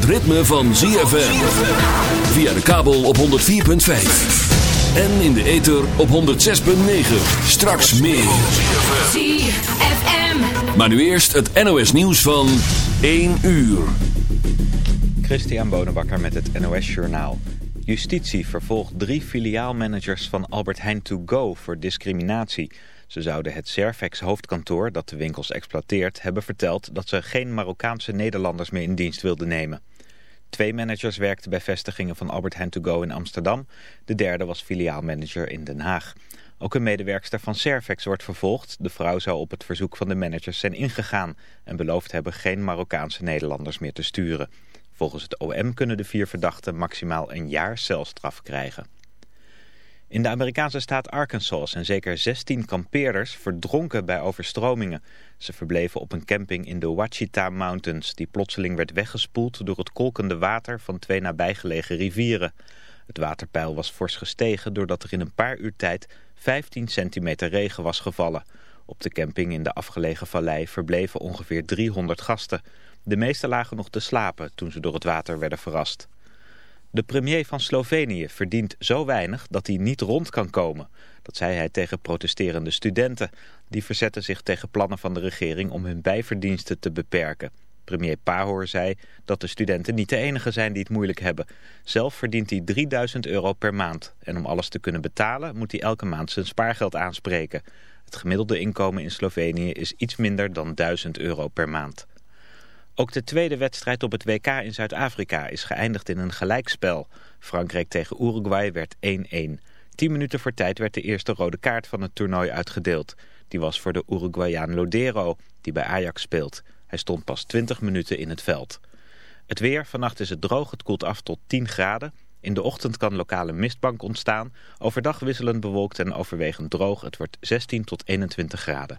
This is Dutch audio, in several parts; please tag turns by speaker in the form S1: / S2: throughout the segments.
S1: het ritme van ZFM. Via de kabel op 104.5. En in de ether op 106.9. Straks meer.
S2: ZFM.
S1: Maar nu eerst het NOS nieuws van 1 uur.
S3: Christian Bonenbakker met het NOS Journaal. Justitie vervolgt drie filiaalmanagers van Albert Heijn To Go voor discriminatie. Ze zouden het Servex hoofdkantoor dat de winkels exploiteert hebben verteld dat ze geen Marokkaanse Nederlanders meer in dienst wilden nemen. Twee managers werkten bij vestigingen van Albert Heijn To Go in Amsterdam. De derde was filiaalmanager in Den Haag. Ook een medewerkster van Servex wordt vervolgd. De vrouw zou op het verzoek van de managers zijn ingegaan en beloofd hebben geen Marokkaanse Nederlanders meer te sturen. Volgens het OM kunnen de vier verdachten maximaal een jaar celstraf krijgen. In de Amerikaanse staat Arkansas zijn zeker 16 kampeerders verdronken bij overstromingen. Ze verbleven op een camping in de Ouachita Mountains... die plotseling werd weggespoeld door het kolkende water van twee nabijgelegen rivieren. Het waterpeil was fors gestegen doordat er in een paar uur tijd 15 centimeter regen was gevallen. Op de camping in de afgelegen vallei verbleven ongeveer 300 gasten. De meeste lagen nog te slapen toen ze door het water werden verrast. De premier van Slovenië verdient zo weinig dat hij niet rond kan komen. Dat zei hij tegen protesterende studenten. Die verzetten zich tegen plannen van de regering om hun bijverdiensten te beperken. Premier Pahor zei dat de studenten niet de enige zijn die het moeilijk hebben. Zelf verdient hij 3000 euro per maand. En om alles te kunnen betalen moet hij elke maand zijn spaargeld aanspreken. Het gemiddelde inkomen in Slovenië is iets minder dan 1000 euro per maand. Ook de tweede wedstrijd op het WK in Zuid-Afrika is geëindigd in een gelijkspel. Frankrijk tegen Uruguay werd 1-1. Tien minuten voor tijd werd de eerste rode kaart van het toernooi uitgedeeld. Die was voor de Uruguayaan Lodero, die bij Ajax speelt. Hij stond pas 20 minuten in het veld. Het weer, vannacht is het droog, het koelt af tot 10 graden. In de ochtend kan lokale mistbank ontstaan. Overdag wisselend bewolkt en overwegend droog. Het wordt 16 tot 21 graden.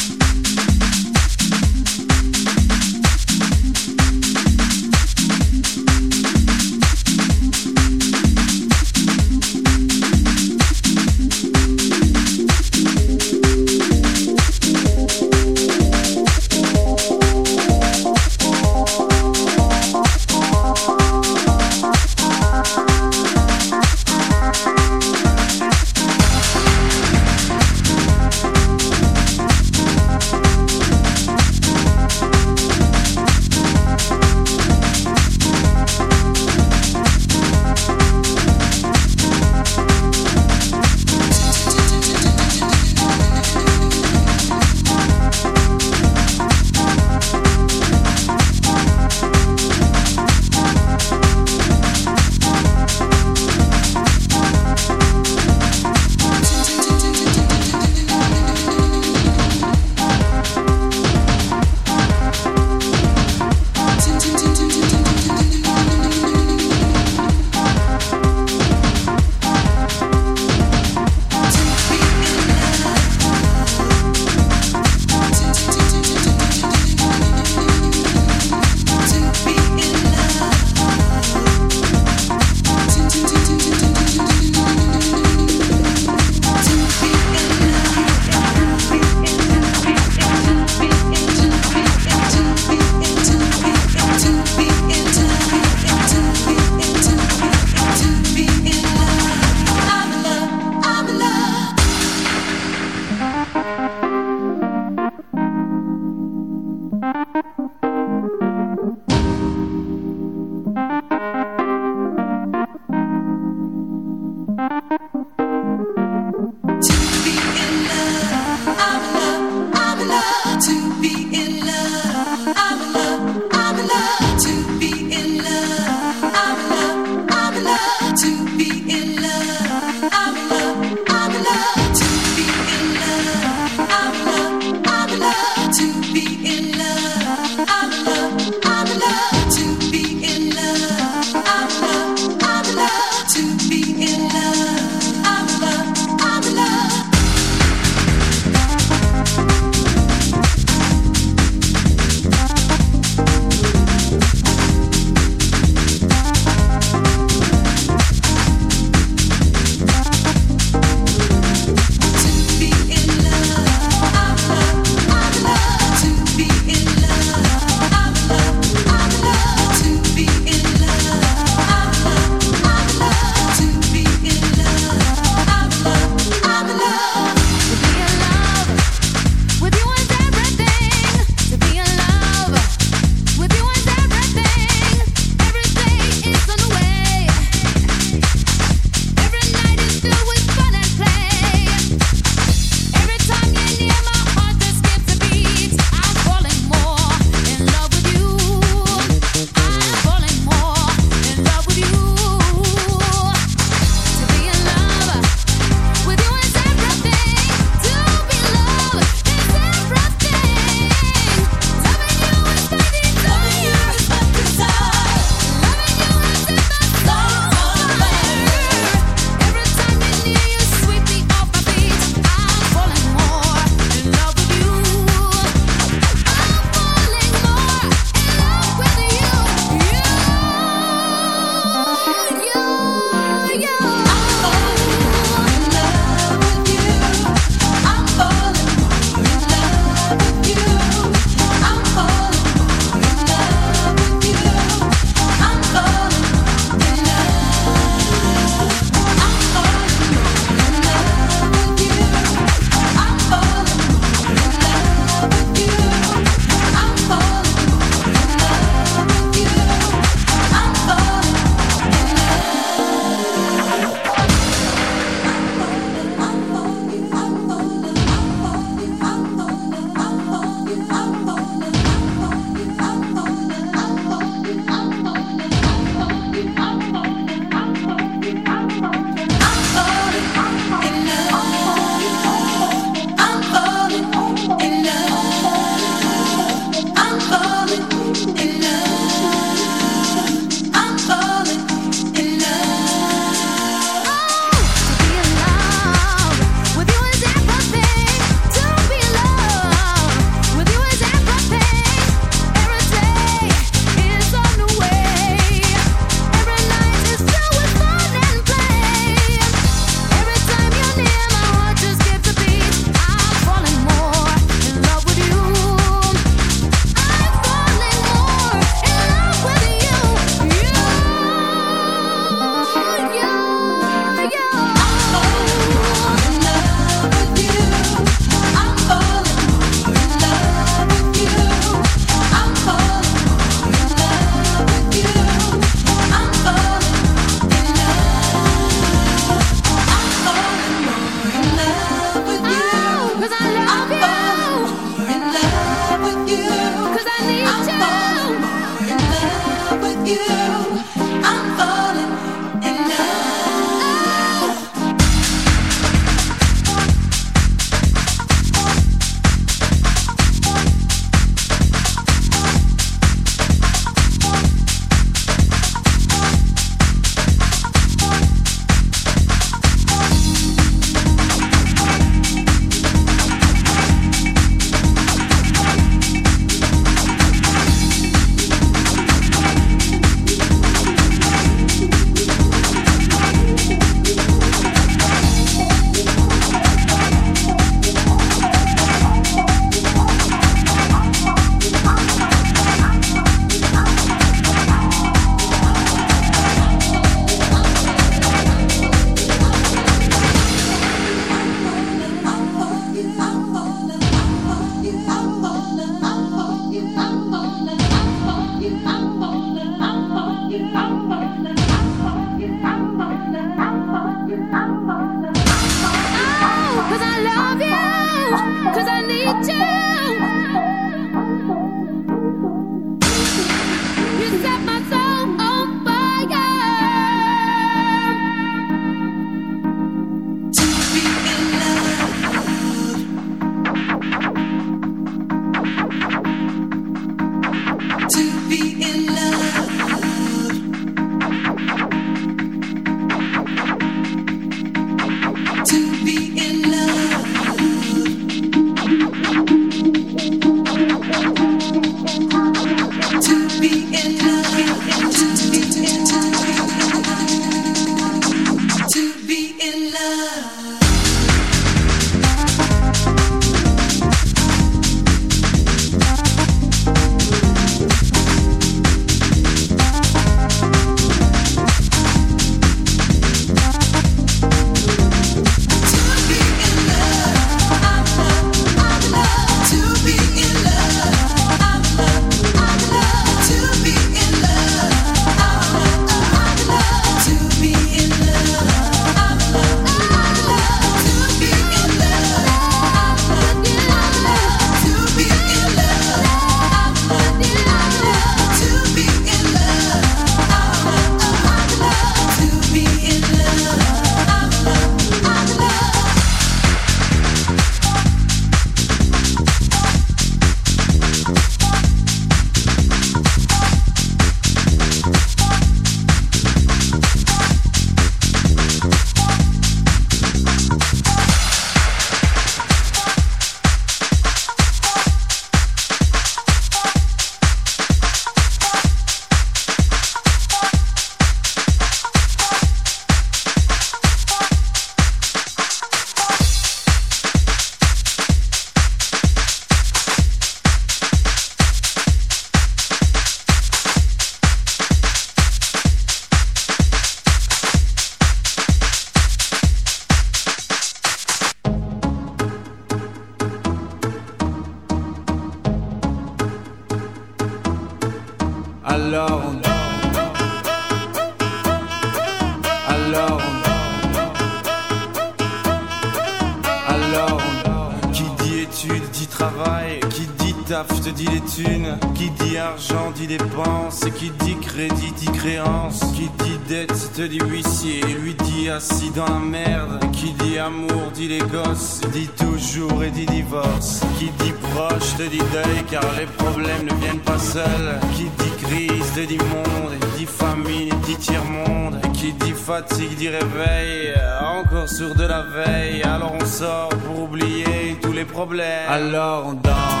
S4: Fatigue dit réveil Encore sourd de la veille. Alors on sort pour oublier tous les problèmes. Alors on danse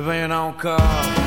S5: bem
S6: eu não corro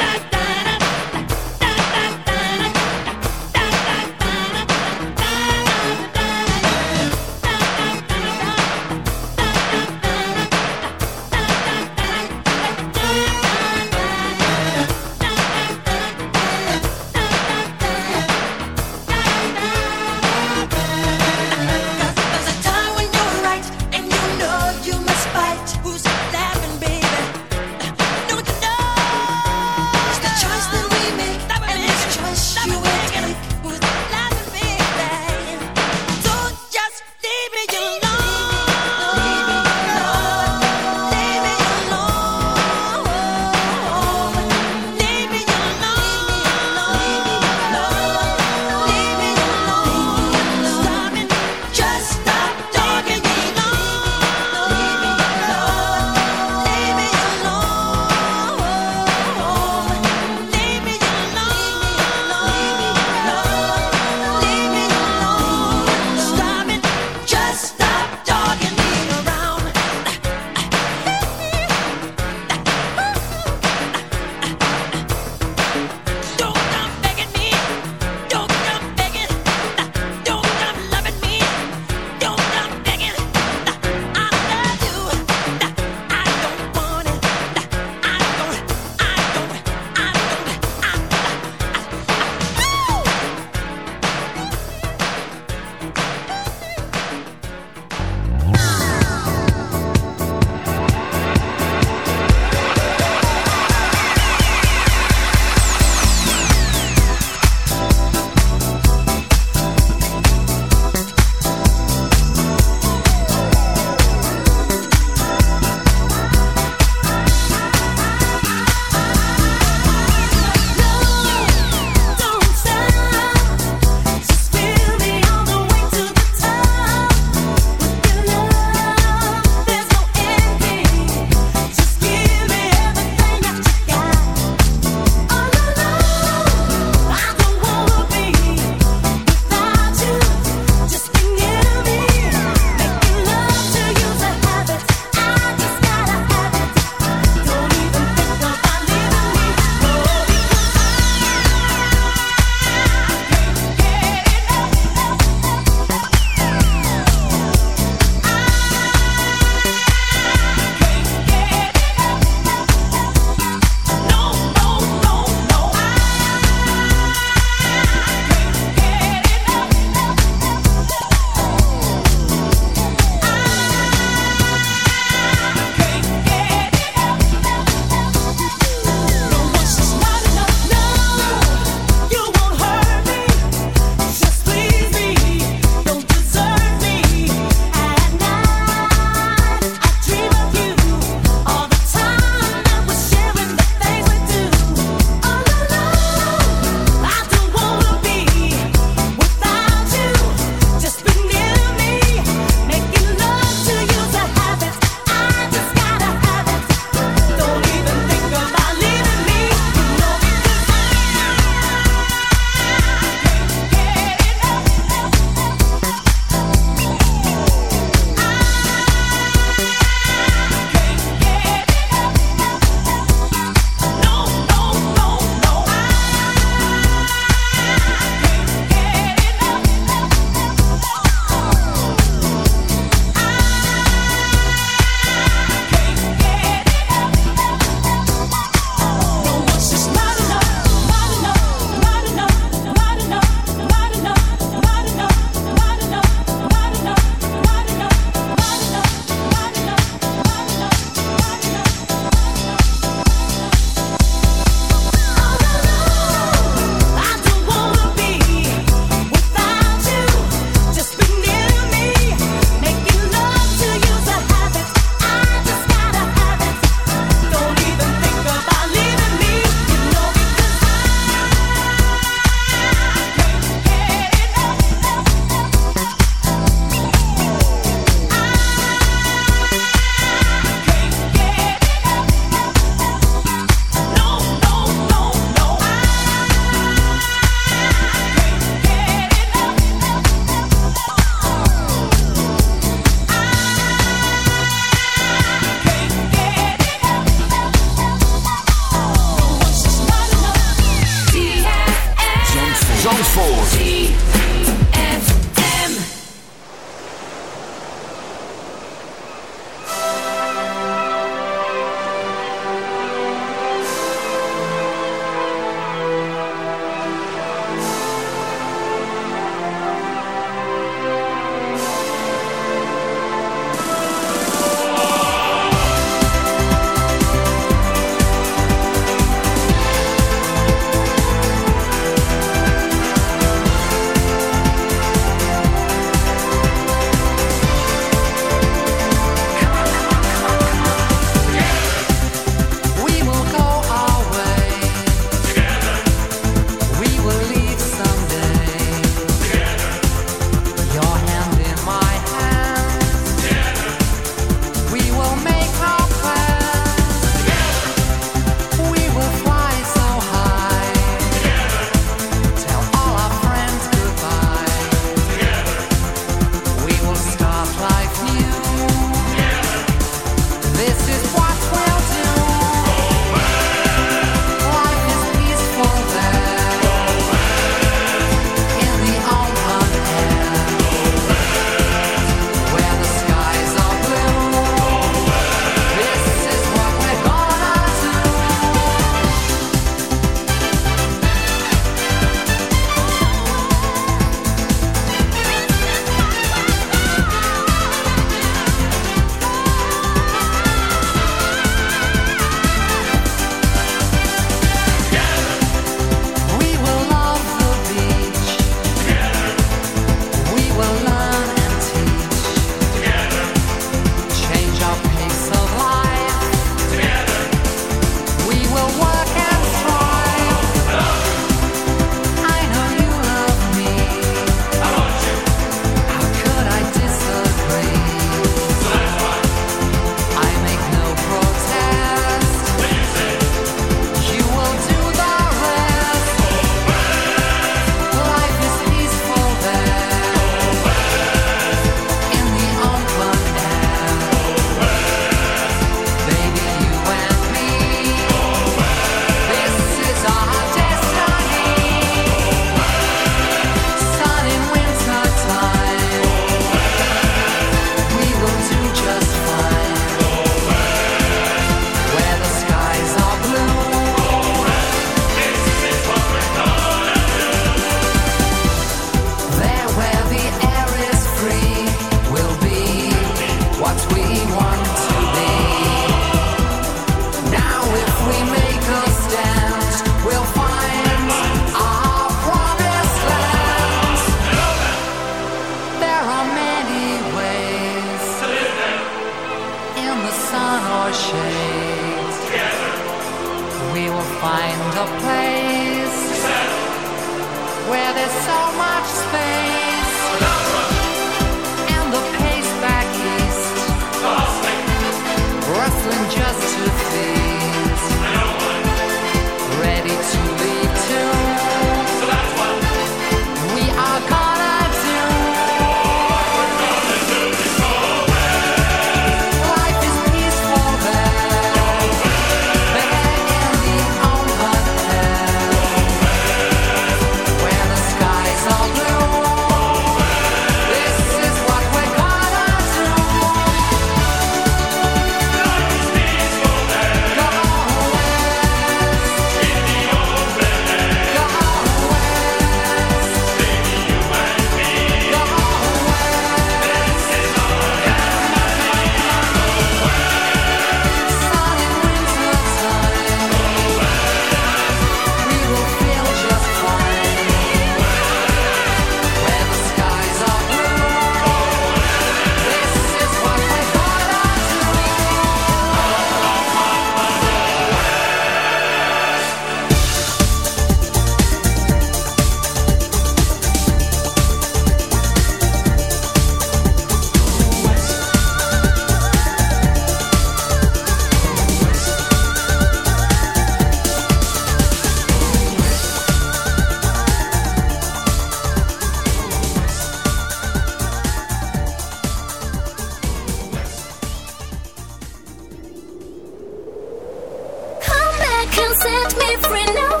S6: set me free now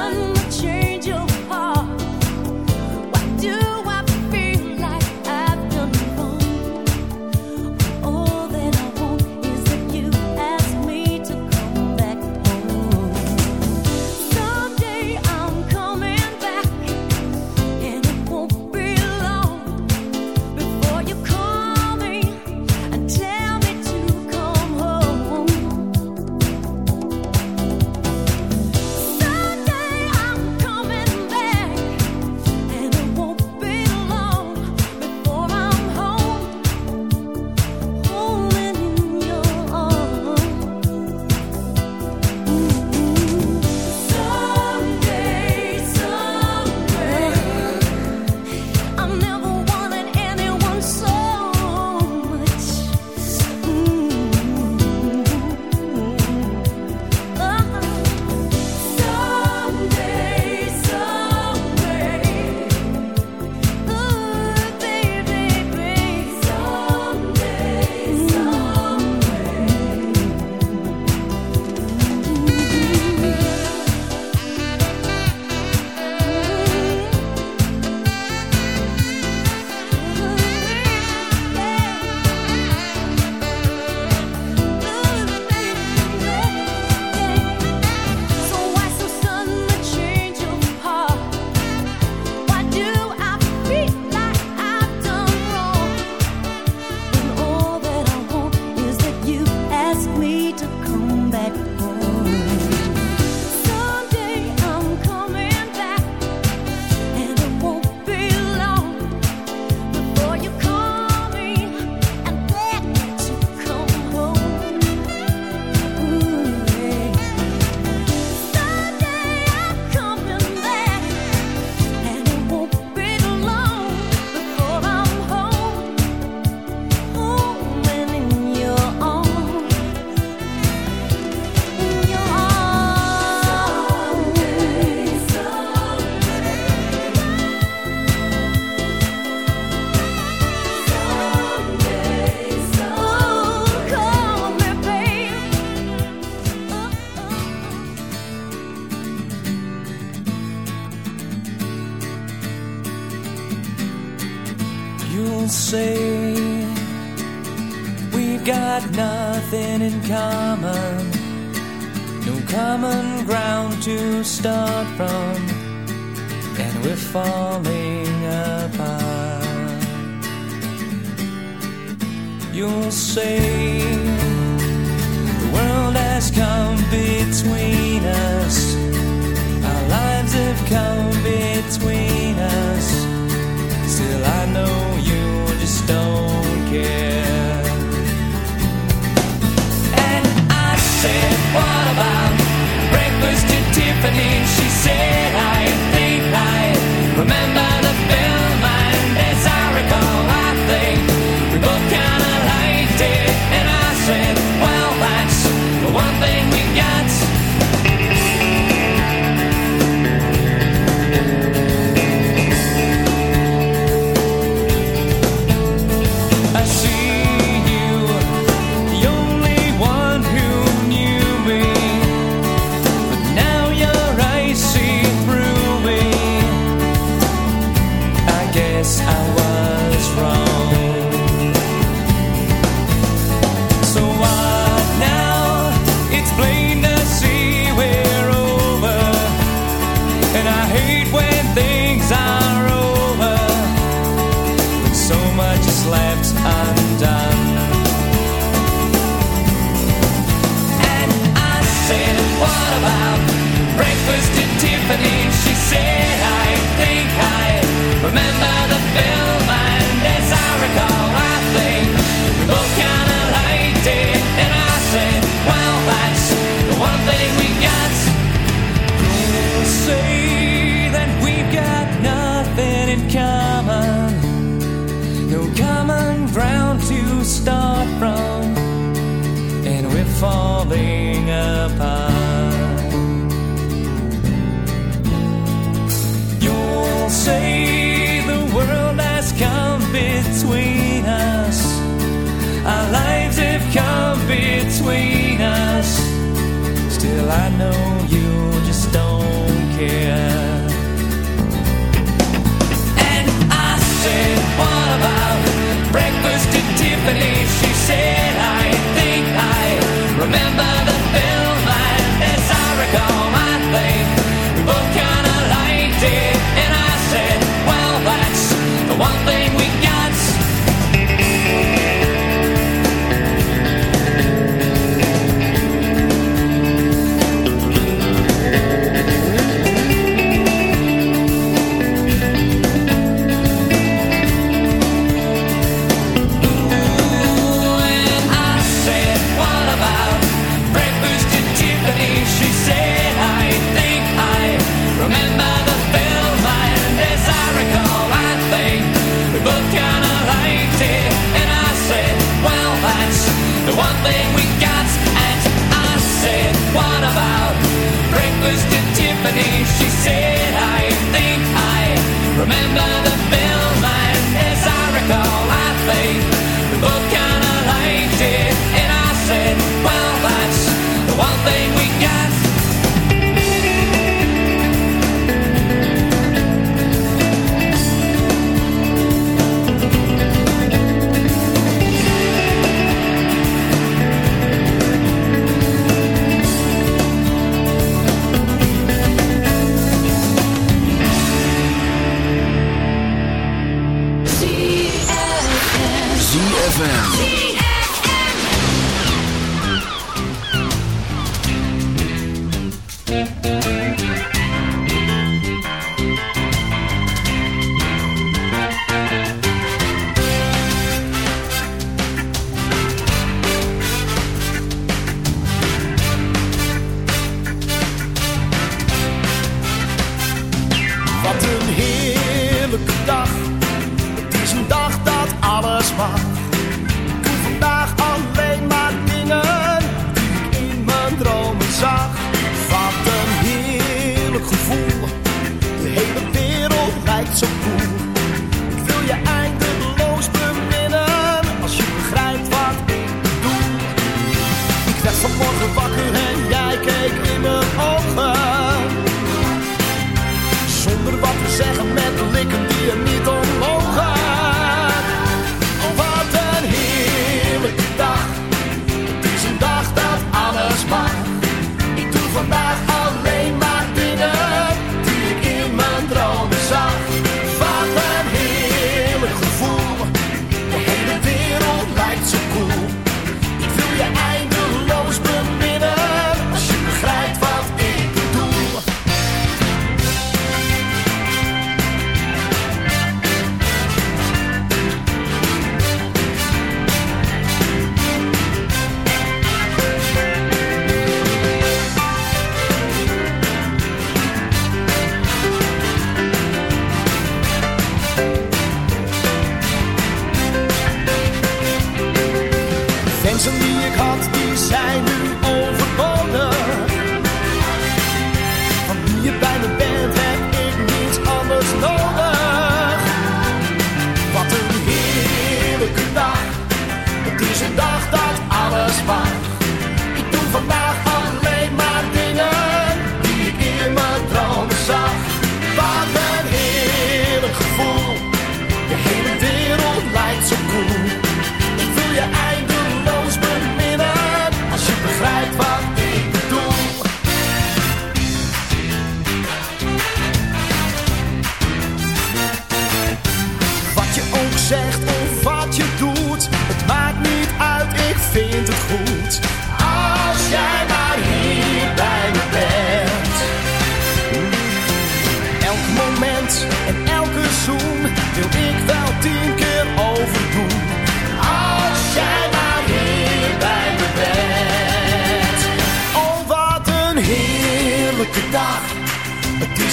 S2: one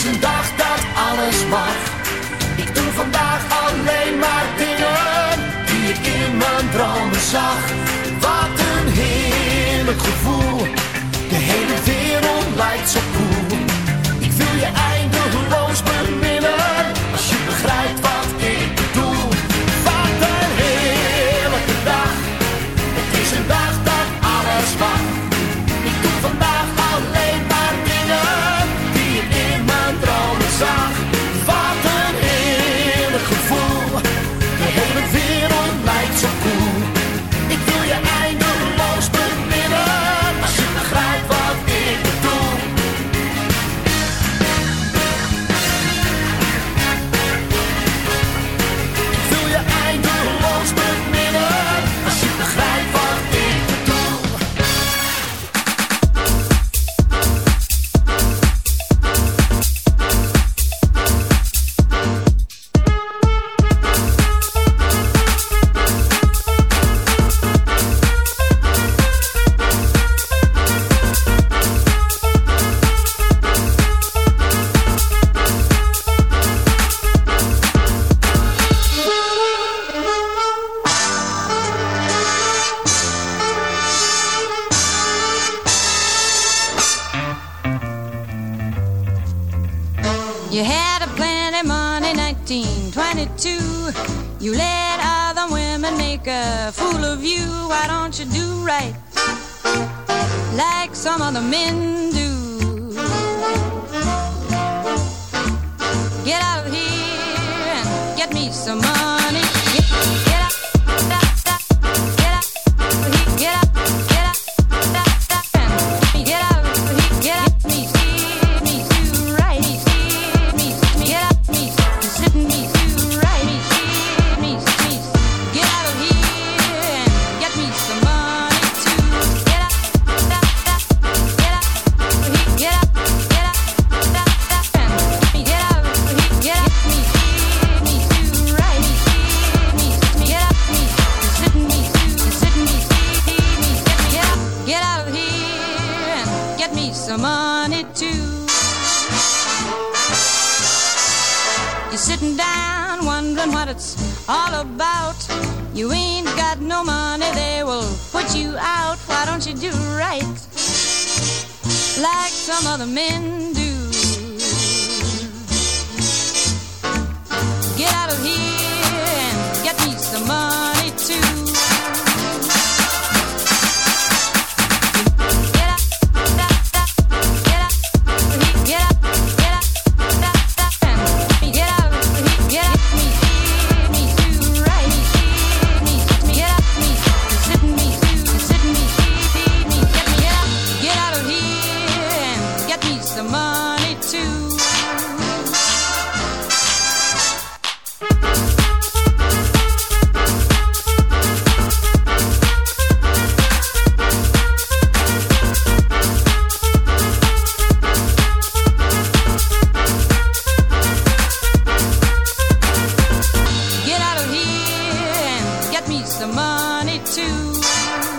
S7: een dag dat alles mag. Ik doe vandaag alleen maar dingen die ik in mijn dromen zag. Wat een heerlijk gevoel, de hele wereld lijkt zo
S8: koel. me some money. funny too.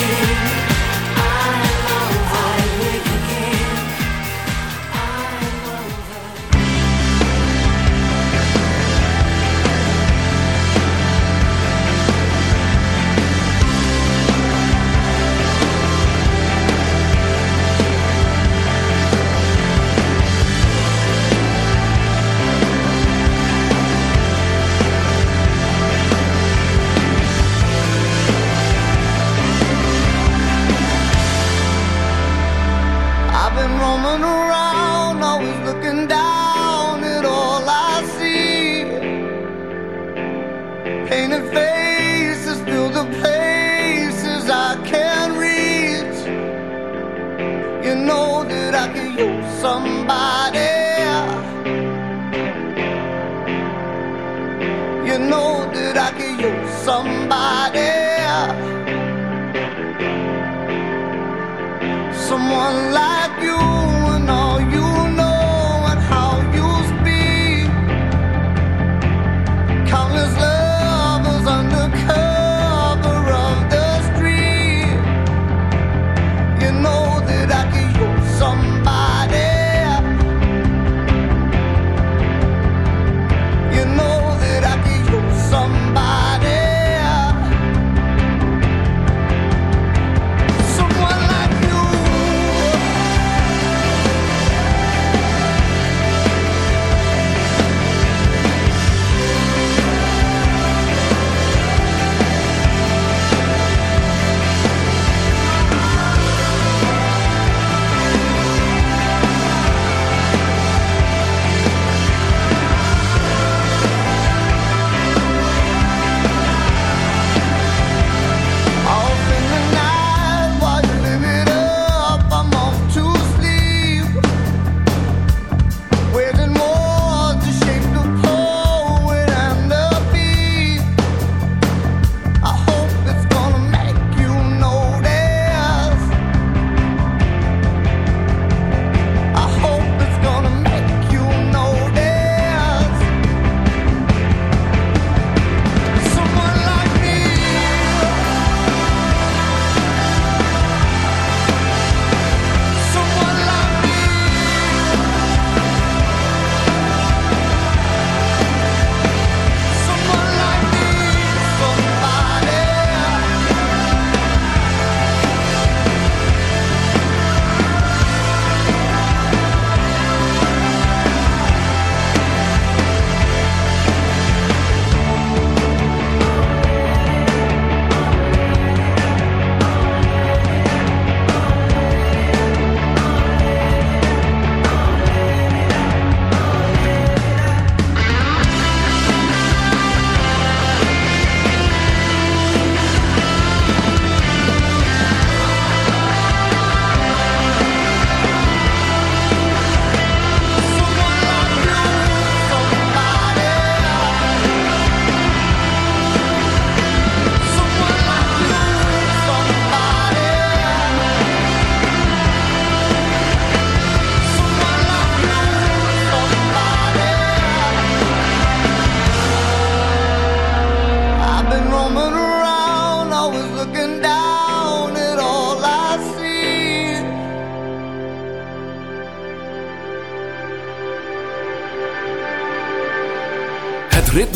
S8: you.